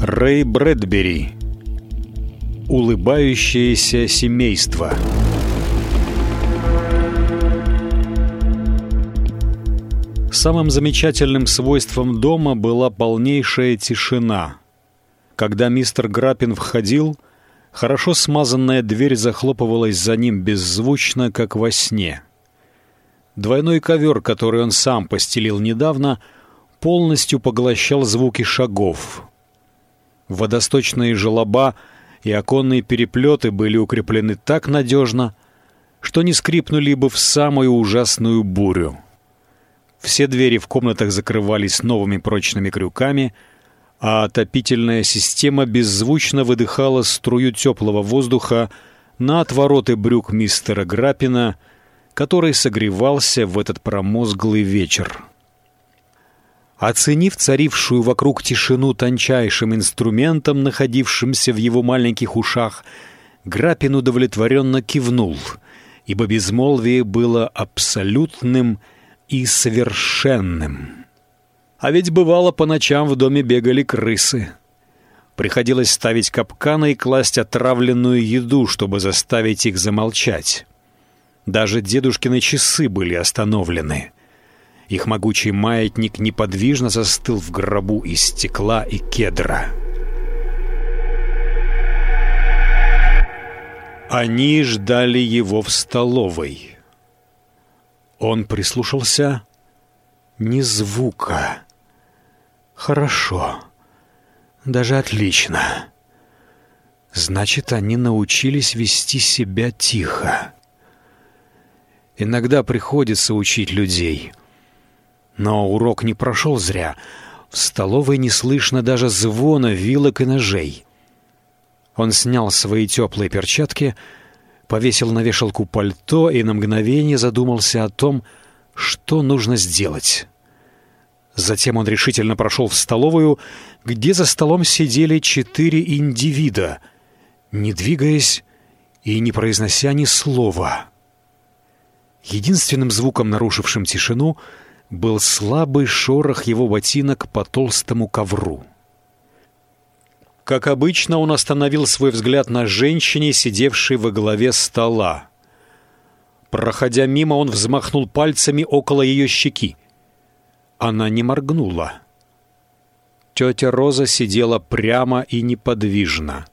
Рэй Брэдбери. Улыбающееся семейство. Самым замечательным свойством дома была полнейшая тишина. Когда мистер Граппин входил, хорошо смазанная дверь захлопывалась за ним беззвучно, как во сне. Двойной ковер, который он сам постелил недавно, полностью поглощал звуки шагов. Водосточные желоба и оконные переплеты были укреплены так надежно, что не скрипнули бы в самую ужасную бурю. Все двери в комнатах закрывались новыми прочными крюками, а отопительная система беззвучно выдыхала струю теплого воздуха на отвороты брюк мистера Грапина, который согревался в этот промозглый вечер. Оценив царившую вокруг тишину тончайшим инструментом, находившимся в его маленьких ушах, Грапин удовлетворенно кивнул, ибо безмолвие было абсолютным и совершенным. А ведь бывало по ночам в доме бегали крысы. Приходилось ставить капканы и класть отравленную еду, чтобы заставить их замолчать. Даже дедушкины часы были остановлены. Их могучий маятник неподвижно застыл в гробу из стекла и кедра. Они ждали его в столовой. Он прислушался. Ни звука. Хорошо. Даже отлично. Значит, они научились вести себя тихо. Иногда приходится учить людей — но урок не прошел зря. В столовой не слышно даже звона вилок и ножей. Он снял свои теплые перчатки, повесил на вешалку пальто и на мгновение задумался о том, что нужно сделать. Затем он решительно прошел в столовую, где за столом сидели четыре индивида, не двигаясь и не произнося ни слова. Единственным звуком, нарушившим тишину — был слабый шорох его ботинок по толстому ковру. Как обычно, он остановил свой взгляд на женщине, сидевшей во главе стола. Проходя мимо, он взмахнул пальцами около ее щеки. Она не моргнула. Тетя Роза сидела прямо и неподвижно.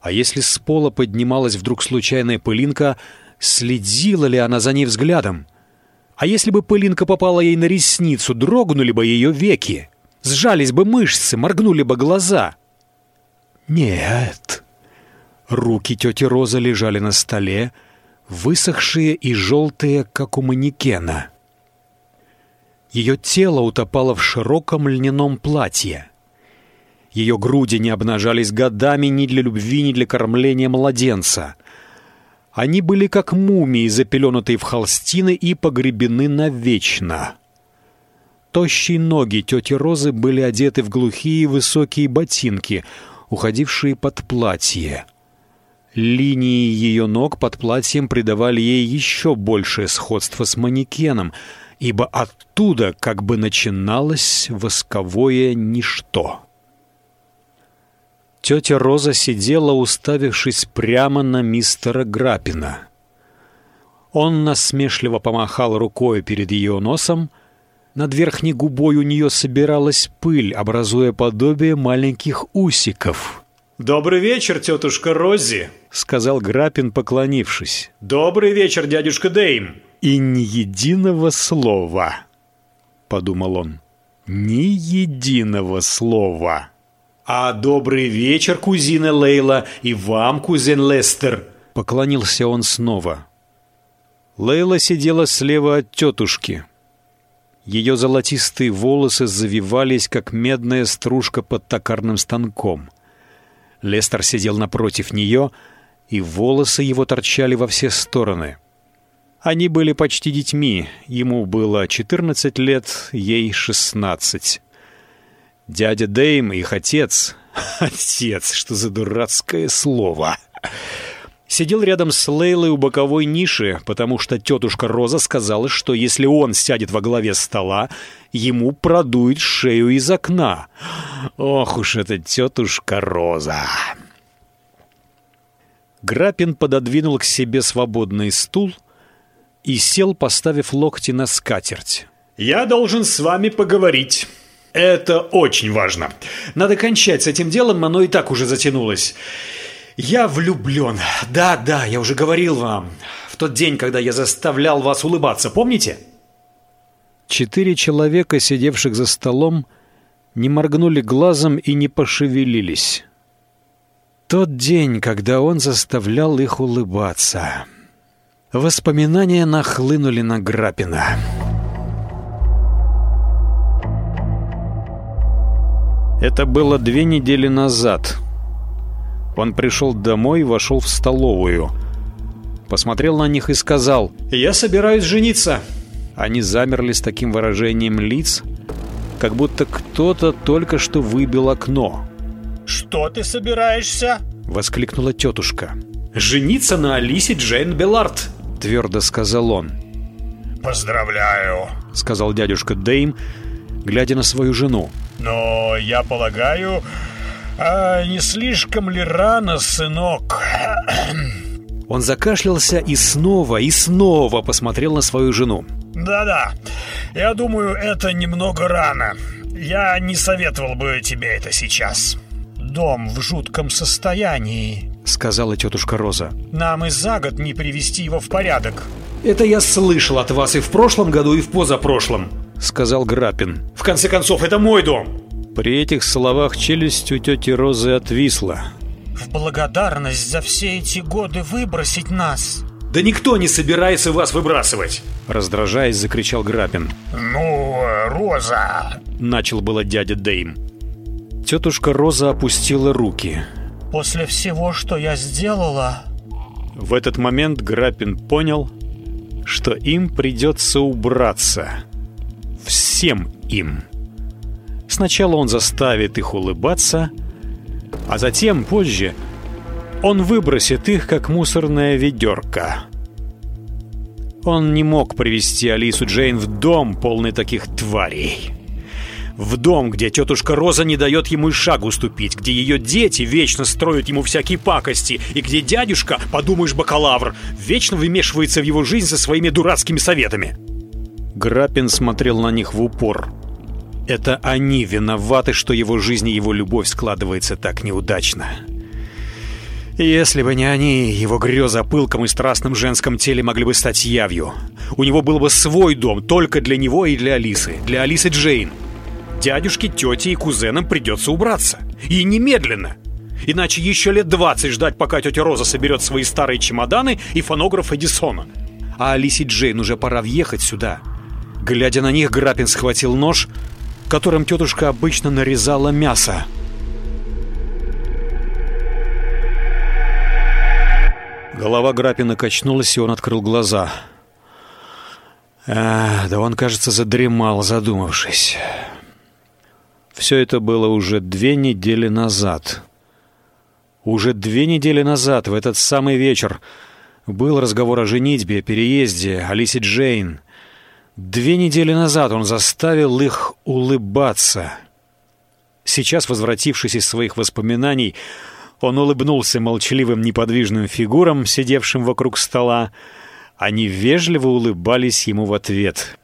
А если с пола поднималась вдруг случайная пылинка, следила ли она за ней взглядом? А если бы пылинка попала ей на ресницу, дрогнули бы ее веки, сжались бы мышцы, моргнули бы глаза. Нет. Руки тети Розы лежали на столе, высохшие и желтые, как у манекена. Ее тело утопало в широком льняном платье. Ее груди не обнажались годами ни для любви, ни для кормления младенца. Они были как мумии, запеленутые в холстины и погребены навечно. Тощие ноги тети Розы были одеты в глухие высокие ботинки, уходившие под платье. Линии ее ног под платьем придавали ей еще большее сходство с манекеном, ибо оттуда как бы начиналось восковое ничто. Тетя Роза сидела, уставившись прямо на мистера Грапина. Он насмешливо помахал рукой перед ее носом. Над верхней губой у нее собиралась пыль, образуя подобие маленьких усиков. «Добрый вечер, тетушка Рози», — сказал Грапин, поклонившись. «Добрый вечер, дядюшка Дейм». «И ни единого слова», — подумал он. «Ни единого слова». «А добрый вечер, кузина Лейла, и вам, кузен Лестер!» Поклонился он снова. Лейла сидела слева от тетушки. Ее золотистые волосы завивались, как медная стружка под токарным станком. Лестер сидел напротив нее, и волосы его торчали во все стороны. Они были почти детьми, ему было 14 лет, ей 16. Дядя Дэйм, их отец... Отец, что за дурацкое слово... Сидел рядом с Лейлой у боковой ниши, потому что тетушка Роза сказала, что если он сядет во главе стола, ему продует шею из окна. Ох уж эта тетушка Роза! Грапин пододвинул к себе свободный стул и сел, поставив локти на скатерть. «Я должен с вами поговорить. Это очень важно. Надо кончать с этим делом, оно и так уже затянулось. Я влюблен. Да, да, я уже говорил вам. В тот день, когда я заставлял вас улыбаться, помните?» Четыре человека, сидевших за столом, не моргнули глазом и не пошевелились. Тот день, когда он заставлял их улыбаться. Воспоминания нахлынули на Грапина. Это было две недели назад. Он пришел домой и вошел в столовую. Посмотрел на них и сказал «Я собираюсь жениться». Они замерли с таким выражением лиц, как будто кто-то только что выбил окно. «Что ты собираешься?» — воскликнула тетушка. «Жениться на Алисе Джейн Беллард», — твердо сказал он. «Поздравляю», — сказал дядюшка Дейм, глядя на свою жену. «Но я полагаю, а не слишком ли рано, сынок?» Он закашлялся и снова, и снова посмотрел на свою жену. «Да-да, я думаю, это немного рано. Я не советовал бы тебе это сейчас. Дом в жутком состоянии», — сказала тетушка Роза. «Нам и за год не привести его в порядок». «Это я слышал от вас и в прошлом году, и в позапрошлом», — сказал Грапин. «В конце концов, это мой дом!» При этих словах челюсть у тети Розы отвисла. «В благодарность за все эти годы выбросить нас!» «Да никто не собирается вас выбрасывать!» Раздражаясь, закричал Грапин. «Ну, Роза!» Начал было дядя Дейм. Тетушка Роза опустила руки. «После всего, что я сделала...» В этот момент Грапин понял, что им придется убраться. Всем им. Сначала он заставит их улыбаться, а затем, позже, он выбросит их, как мусорное ведерко. Он не мог привести Алису Джейн в дом, полный таких тварей. В дом, где тетушка Роза не дает ему и шагу ступить, где ее дети вечно строят ему всякие пакости, и где дядюшка, подумаешь, бакалавр, вечно вымешивается в его жизнь со своими дурацкими советами. Грапин смотрел на них в упор. Это они виноваты, что его жизнь и его любовь складывается так неудачно. Если бы не они, его грезы о пылком и страстном женском теле могли бы стать явью. У него был бы свой дом только для него и для Алисы, для Алисы Джейн. Дядюшке, тете и кузенам придется убраться. И немедленно. Иначе еще лет 20 ждать, пока тетя Роза соберет свои старые чемоданы и фонограф Эдисона. А Алисе Джейн уже пора въехать сюда. Глядя на них, Грапин схватил нож, которым тетушка обычно нарезала мясо. Голова Грапина качнулась, и он открыл глаза. А, да он, кажется, задремал, задумавшись. Все это было уже две недели назад. Уже две недели назад, в этот самый вечер, был разговор о женитьбе, переезде, Алисе Джейн. Две недели назад он заставил их улыбаться. Сейчас, возвратившись из своих воспоминаний, он улыбнулся молчаливым неподвижным фигурам, сидевшим вокруг стола. Они вежливо улыбались ему в ответ.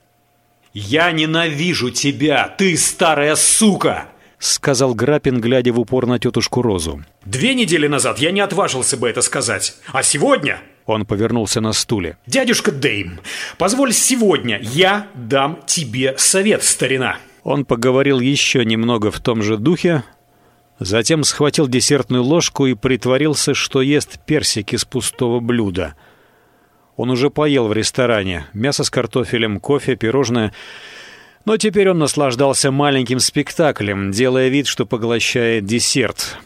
«Я ненавижу тебя, ты старая сука!» — сказал Грапин, глядя в упор на тетушку Розу. «Две недели назад я не отважился бы это сказать. А сегодня...» Он повернулся на стуле. «Дядюшка Дейм, позволь сегодня я дам тебе совет, старина!» Он поговорил еще немного в том же духе, Затем схватил десертную ложку и притворился, что ест персик из пустого блюда. Он уже поел в ресторане. Мясо с картофелем, кофе, пирожное. Но теперь он наслаждался маленьким спектаклем, делая вид, что поглощает десерт.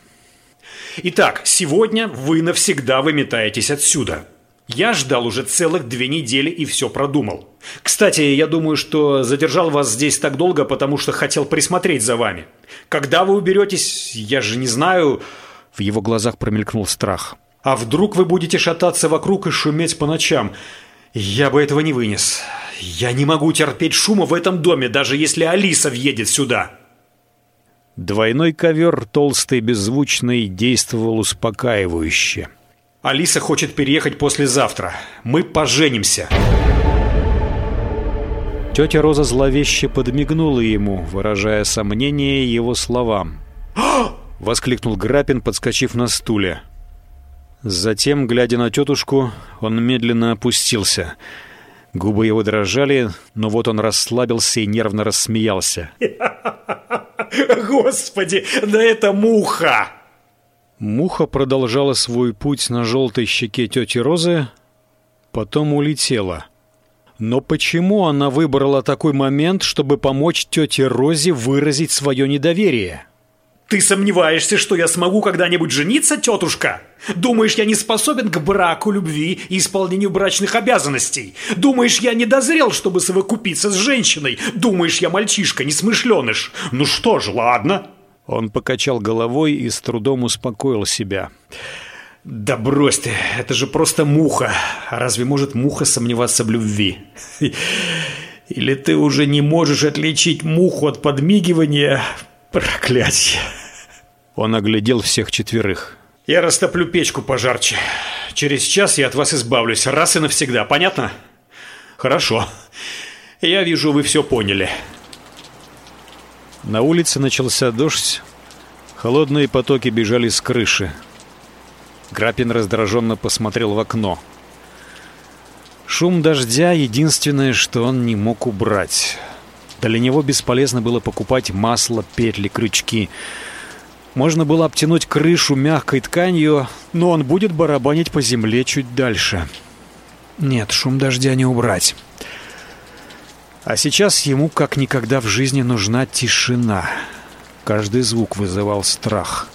«Итак, сегодня вы навсегда выметаетесь отсюда», я ждал уже целых две недели и все продумал. Кстати, я думаю, что задержал вас здесь так долго, потому что хотел присмотреть за вами. Когда вы уберетесь, я же не знаю...» В его глазах промелькнул страх. А вдруг вы будете шататься вокруг и шуметь по ночам? Я бы этого не вынес. Я не могу терпеть шума в этом доме, даже если Алиса въедет сюда. Двойной ковер, толстый, беззвучный, действовал успокаивающе. Алиса хочет переехать послезавтра. Мы поженимся. Тетя Роза зловеще подмигнула ему, выражая сомнение его словам. Воскликнул Грапин, подскочив на стуле. Затем, глядя на тетушку, он медленно опустился. Губы его дрожали, но вот он расслабился и нервно рассмеялся. Господи, да это муха! Муха продолжала свой путь на желтой щеке тети Розы, потом улетела. Но почему она выбрала такой момент, чтобы помочь тете Розе выразить свое недоверие? Ты сомневаешься, что я смогу когда-нибудь жениться, тетушка? Думаешь, я не способен к браку, любви и исполнению брачных обязанностей? Думаешь, я не дозрел, чтобы совокупиться с женщиной? Думаешь, я мальчишка, несмышленыш? Ну что ж, ладно. Он покачал головой и с трудом успокоил себя. Да брось ты, это же просто муха. Разве может муха сомневаться в любви? Или ты уже не можешь отличить муху от подмигивания? Проклятье. Он оглядел всех четверых. Я растоплю печку пожарче. Через час я от вас избавлюсь, раз и навсегда, понятно? Хорошо. Я вижу, вы все поняли. На улице начался дождь. Холодные потоки бежали с крыши. Грапин раздраженно посмотрел в окно. Шум дождя — единственное, что он не мог убрать. Для него бесполезно было покупать масло, петли, крючки. Можно было обтянуть крышу мягкой тканью, но он будет барабанить по земле чуть дальше. Нет, шум дождя не убрать. А сейчас ему как никогда в жизни нужна тишина. Каждый звук вызывал страх.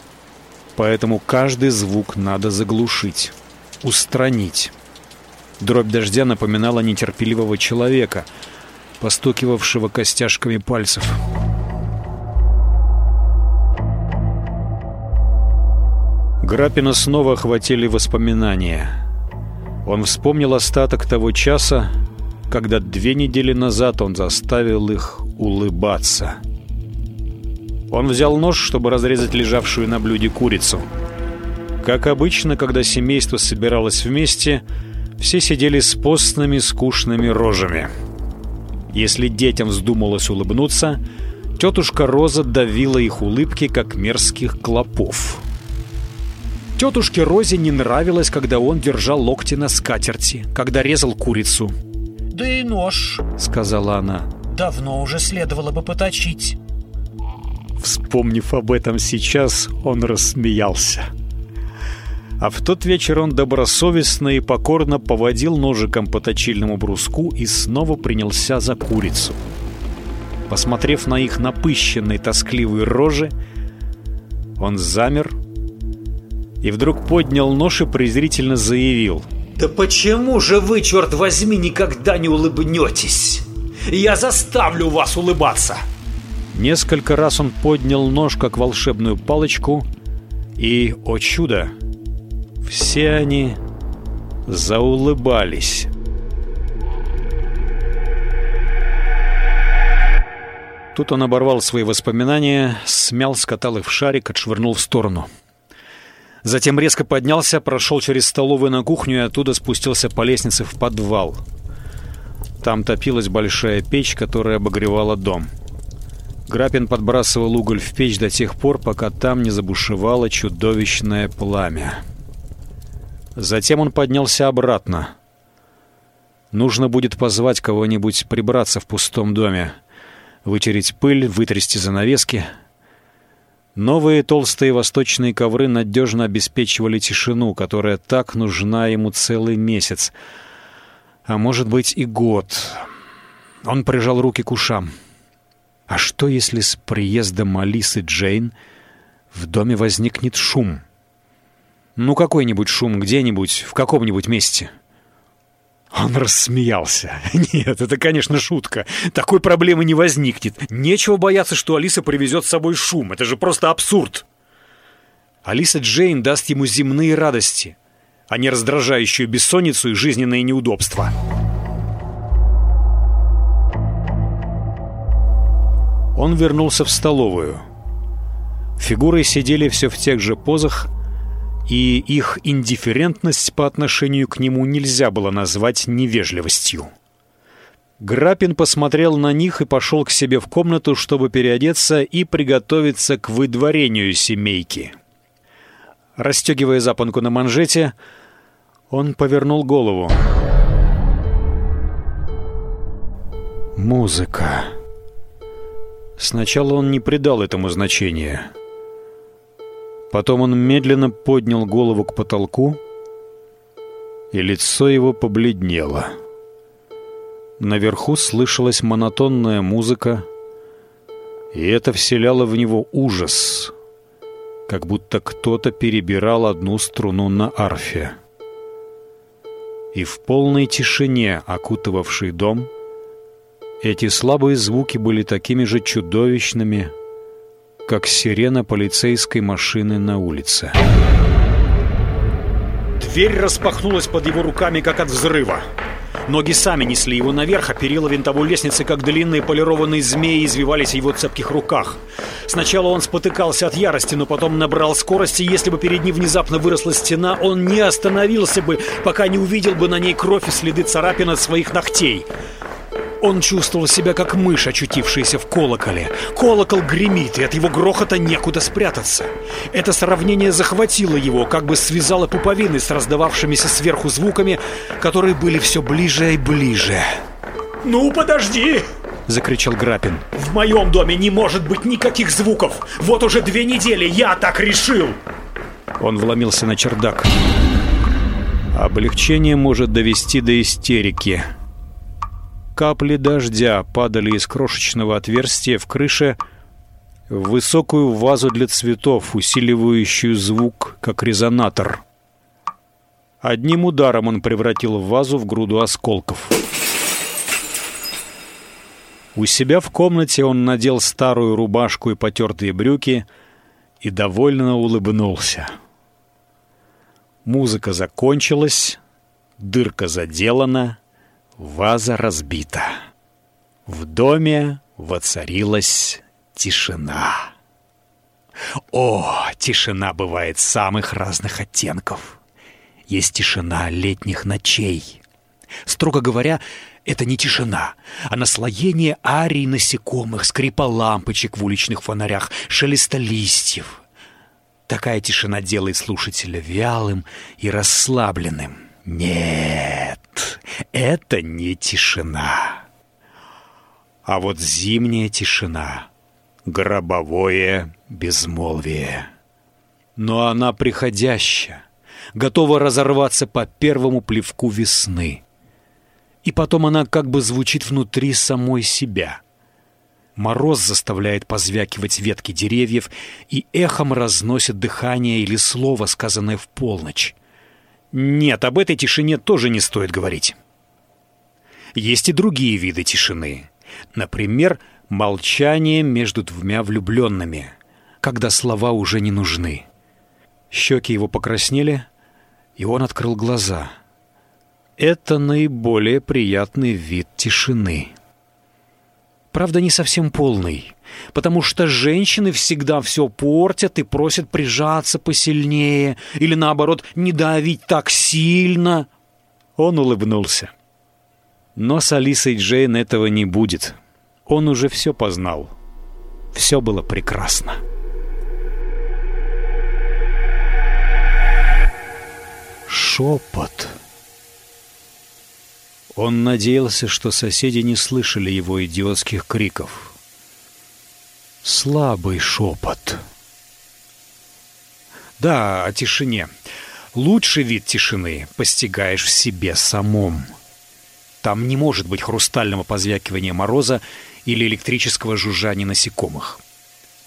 Поэтому каждый звук надо заглушить, устранить. Дробь дождя напоминала нетерпеливого человека, постукивавшего костяшками пальцев. Грапина снова охватили воспоминания. Он вспомнил остаток того часа, когда две недели назад он заставил их улыбаться. Он взял нож, чтобы разрезать лежавшую на блюде курицу. Как обычно, когда семейство собиралось вместе, все сидели с постными, скучными рожами. Если детям вздумалось улыбнуться, тетушка Роза давила их улыбки, как мерзких клопов. Тетушке Розе не нравилось, когда он держал локти на скатерти, когда резал курицу. «Да и нож», — сказала она. «Давно уже следовало бы поточить». Вспомнив об этом сейчас, он рассмеялся. А в тот вечер он добросовестно и покорно поводил ножиком по точильному бруску и снова принялся за курицу. Посмотрев на их напыщенные тоскливые рожи, он замер и вдруг поднял нож и презрительно заявил. «Да почему же вы, черт возьми, никогда не улыбнетесь? Я заставлю вас улыбаться!» Несколько раз он поднял нож, как волшебную палочку, и, о чудо, все они заулыбались. Тут он оборвал свои воспоминания, смял, скатал их в шарик, отшвырнул в сторону. Затем резко поднялся, прошел через столовую на кухню и оттуда спустился по лестнице в подвал. Там топилась большая печь, которая обогревала дом. — Грапин подбрасывал уголь в печь до тех пор, пока там не забушевало чудовищное пламя. Затем он поднялся обратно. Нужно будет позвать кого-нибудь прибраться в пустом доме, вытереть пыль, вытрясти занавески. Новые толстые восточные ковры надежно обеспечивали тишину, которая так нужна ему целый месяц, а может быть и год. Он прижал руки к ушам. — а что, если с приездом Алисы Джейн в доме возникнет шум? Ну, какой-нибудь шум где-нибудь, в каком-нибудь месте. Он рассмеялся. Нет, это, конечно, шутка. Такой проблемы не возникнет. Нечего бояться, что Алиса привезет с собой шум. Это же просто абсурд. Алиса Джейн даст ему земные радости. а не раздражающую бессонницу и жизненные неудобства. Он вернулся в столовую. Фигуры сидели все в тех же позах, и их индифферентность по отношению к нему нельзя было назвать невежливостью. Грапин посмотрел на них и пошел к себе в комнату, чтобы переодеться и приготовиться к выдворению семейки. Расстегивая запонку на манжете, он повернул голову. Музыка. Сначала он не придал этому значения. Потом он медленно поднял голову к потолку, и лицо его побледнело. Наверху слышалась монотонная музыка, и это вселяло в него ужас, как будто кто-то перебирал одну струну на арфе. И в полной тишине, окутывавшей дом, эти слабые звуки были такими же чудовищными, как сирена полицейской машины на улице. Дверь распахнулась под его руками, как от взрыва. Ноги сами несли его наверх, а перила винтовой лестницы, как длинные полированные змеи, извивались в его цепких руках. Сначала он спотыкался от ярости, но потом набрал скорости, и если бы перед ним внезапно выросла стена, он не остановился бы, пока не увидел бы на ней кровь и следы царапин от своих ногтей. Он чувствовал себя как мышь, очутившаяся в колоколе. Колокол гремит, и от его грохота некуда спрятаться. Это сравнение захватило его, как бы связало пуповины с раздававшимися сверху звуками, которые были все ближе и ближе. «Ну, подожди!» — закричал Грапин. «В моем доме не может быть никаких звуков! Вот уже две недели я так решил!» Он вломился на чердак. Облегчение может довести до истерики. Капли дождя падали из крошечного отверстия в крыше в высокую вазу для цветов, усиливающую звук, как резонатор. Одним ударом он превратил вазу в груду осколков. У себя в комнате он надел старую рубашку и потертые брюки и довольно улыбнулся. Музыка закончилась, дырка заделана — Ваза разбита. В доме воцарилась тишина. О, тишина бывает самых разных оттенков. Есть тишина летних ночей. Строго говоря, это не тишина, а наслоение арий насекомых, скрипа лампочек в уличных фонарях, шелеста листьев. Такая тишина делает слушателя вялым и расслабленным. Нет, это не тишина. А вот зимняя тишина, гробовое безмолвие. Но она приходящая, готова разорваться по первому плевку весны. И потом она как бы звучит внутри самой себя. Мороз заставляет позвякивать ветки деревьев и эхом разносит дыхание или слово, сказанное в полночь. Нет, об этой тишине тоже не стоит говорить. Есть и другие виды тишины. Например, молчание между двумя влюбленными, когда слова уже не нужны. Щеки его покраснели, и он открыл глаза. Это наиболее приятный вид тишины. Правда, не совсем полный, потому что женщины всегда все портят и просят прижаться посильнее или, наоборот, не давить так сильно. Он улыбнулся. Но с Алисой Джейн этого не будет. Он уже все познал. Все было прекрасно. Шепот. Он надеялся, что соседи не слышали его идиотских криков. Слабый шепот. Да, о тишине. Лучший вид тишины постигаешь в себе самом. Там не может быть хрустального позвякивания мороза или электрического жужжания насекомых.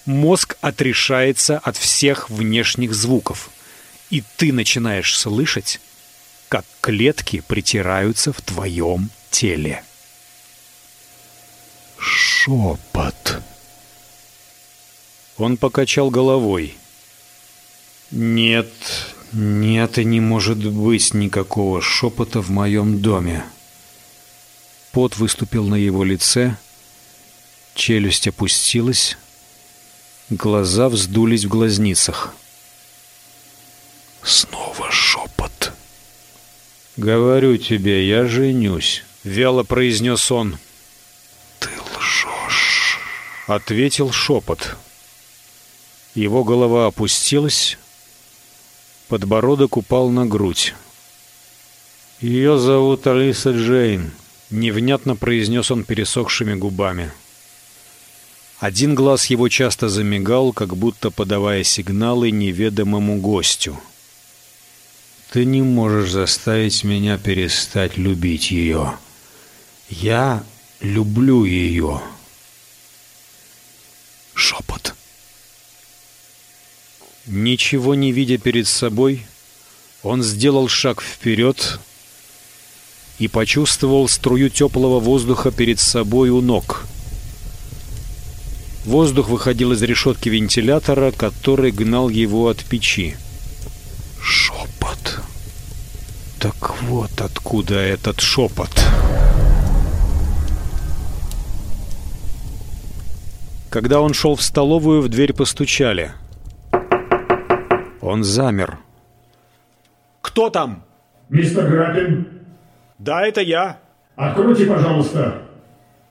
Мозг отрешается от всех внешних звуков, и ты начинаешь слышать как клетки притираются в твоем теле. Шепот. Он покачал головой. Нет, Нет и не может быть никакого шепота в моем доме. Пот выступил на его лице, челюсть опустилась, глаза вздулись в глазницах. Снова шепот. «Говорю тебе, я женюсь», — вяло произнес он. «Ты лжешь», — ответил шепот. Его голова опустилась, подбородок упал на грудь. «Ее зовут Алиса Джейн», — невнятно произнес он пересохшими губами. Один глаз его часто замигал, как будто подавая сигналы неведомому гостю. «Ты не можешь заставить меня перестать любить ее. Я люблю ее». Шепот. Ничего не видя перед собой, он сделал шаг вперед и почувствовал струю теплого воздуха перед собой у ног. Воздух выходил из решетки вентилятора, который гнал его от печи. Шепот. Так вот откуда этот шепот. Когда он шел в столовую, в дверь постучали — он замер. «Кто там?» «Мистер Грабин?» «Да, это я». «Откройте, пожалуйста».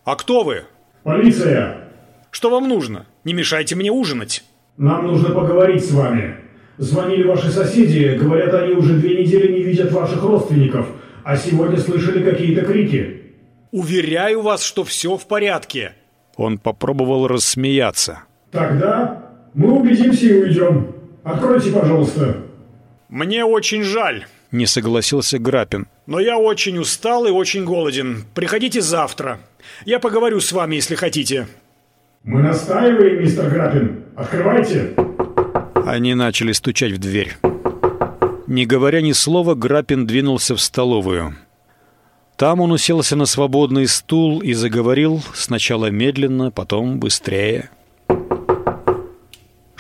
«А кто вы?» «Полиция». «Что вам нужно? Не мешайте мне ужинать». «Нам нужно поговорить с вами. Звонили ваши соседи, говорят, они уже две недели не видят ваших родственников, а сегодня слышали какие-то крики». «Уверяю вас, что все в порядке». Он попробовал рассмеяться. «Тогда мы убедимся и уйдем». Откройте, пожалуйста. Мне очень жаль. Не согласился Грапин. Но я очень устал и очень голоден. Приходите завтра. Я поговорю с вами, если хотите. Мы настаиваем, мистер Грапин. Открывайте. Они начали стучать в дверь. Не говоря ни слова, Грапин двинулся в столовую. Там он уселся на свободный стул и заговорил сначала медленно, потом быстрее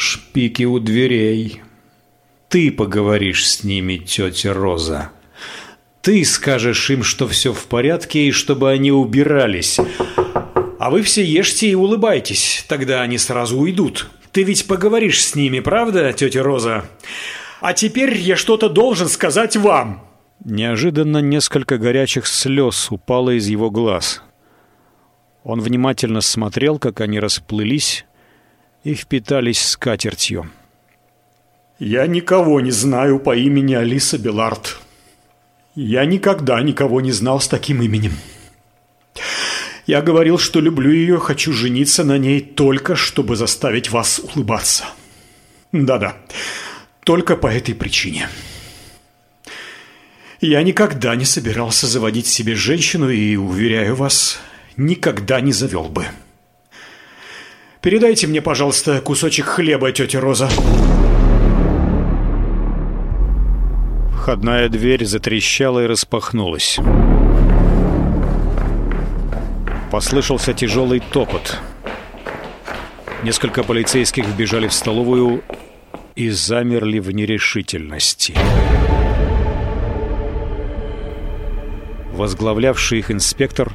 шпики у дверей. Ты поговоришь с ними, тетя Роза. Ты скажешь им, что все в порядке и чтобы они убирались. А вы все ешьте и улыбайтесь, тогда они сразу уйдут. Ты ведь поговоришь с ними, правда, тетя Роза? А теперь я что-то должен сказать вам. Неожиданно несколько горячих слез упало из его глаз. Он внимательно смотрел, как они расплылись, и впитались скатертью. «Я никого не знаю по имени Алиса Белард. Я никогда никого не знал с таким именем. Я говорил, что люблю ее, хочу жениться на ней только, чтобы заставить вас улыбаться. Да-да, только по этой причине». Я никогда не собирался заводить себе женщину и, уверяю вас, никогда не завел бы. Передайте мне, пожалуйста, кусочек хлеба, тетя Роза. Входная дверь затрещала и распахнулась. Послышался тяжелый топот. Несколько полицейских вбежали в столовую и замерли в нерешительности. Возглавлявший их инспектор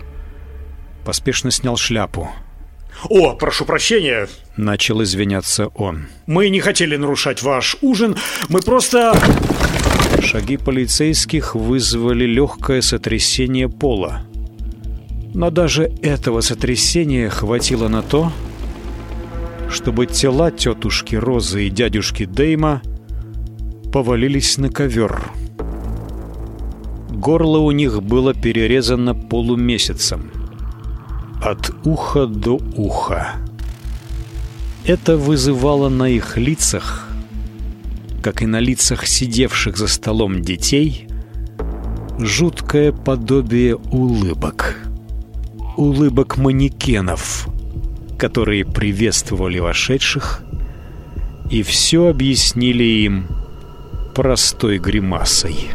поспешно снял шляпу – «О, прошу прощения!» — начал извиняться он. «Мы не хотели нарушать ваш ужин, мы просто...» Шаги полицейских вызвали легкое сотрясение пола. Но даже этого сотрясения хватило на то, чтобы тела тетушки Розы и дядюшки Дейма повалились на ковер. Горло у них было перерезано полумесяцем от уха до уха. Это вызывало на их лицах, как и на лицах сидевших за столом детей, жуткое подобие улыбок. Улыбок манекенов, которые приветствовали вошедших и все объяснили им простой гримасой.